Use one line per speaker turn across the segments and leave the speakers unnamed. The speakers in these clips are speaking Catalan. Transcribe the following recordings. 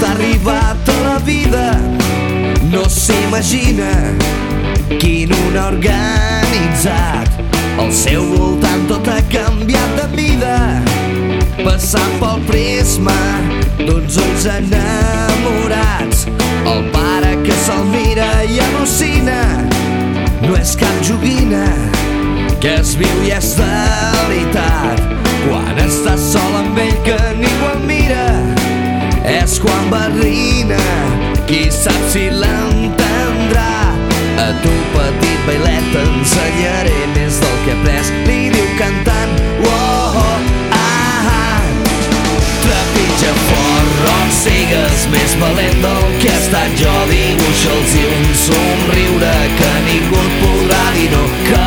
està arribat a la vida. No s'imagina quin un organitzat. Al seu voltant tot ha canviat de vida. Passant pel prisma d'uns ulls enamorats. El pare que se'l mira i al·lucina. No és cap joguina que es viu i és de veritat. Quan estàs sol amb ell que ningú et mira quan barrina qui sap si l'entendrà. A tu petit bailet t'ensenyaré més del que he après. Li diu cantant oh, oh, ah, ah. trepitja fort rock sigues més valent del que he estat. Jo dibuixa'ls i un somriure que ningú et podrà dir no. Cavalcaràs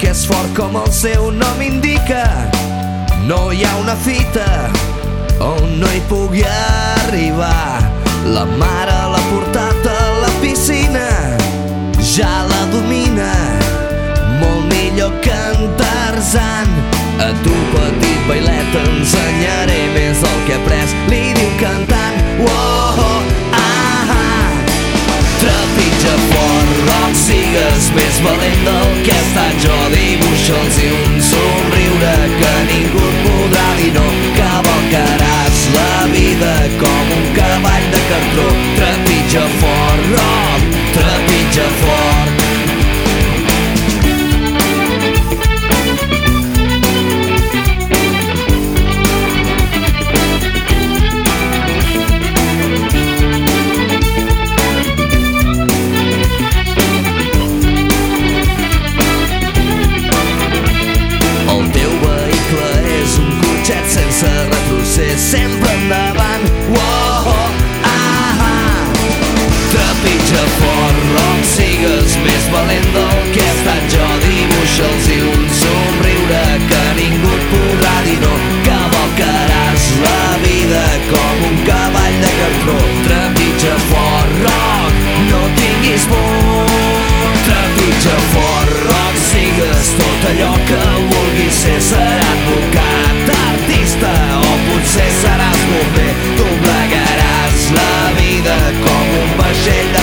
que és fort com el seu nom indica. No hi ha una fita on no hi pugui arribar. La mare l'ha portat a la piscina, ja la domina. Molt millor que en Tarzan. A tu, petit bailet, ensenyarem més valent del que he estat jo dibuixo'ls i un somriure que ningú et podrà Shake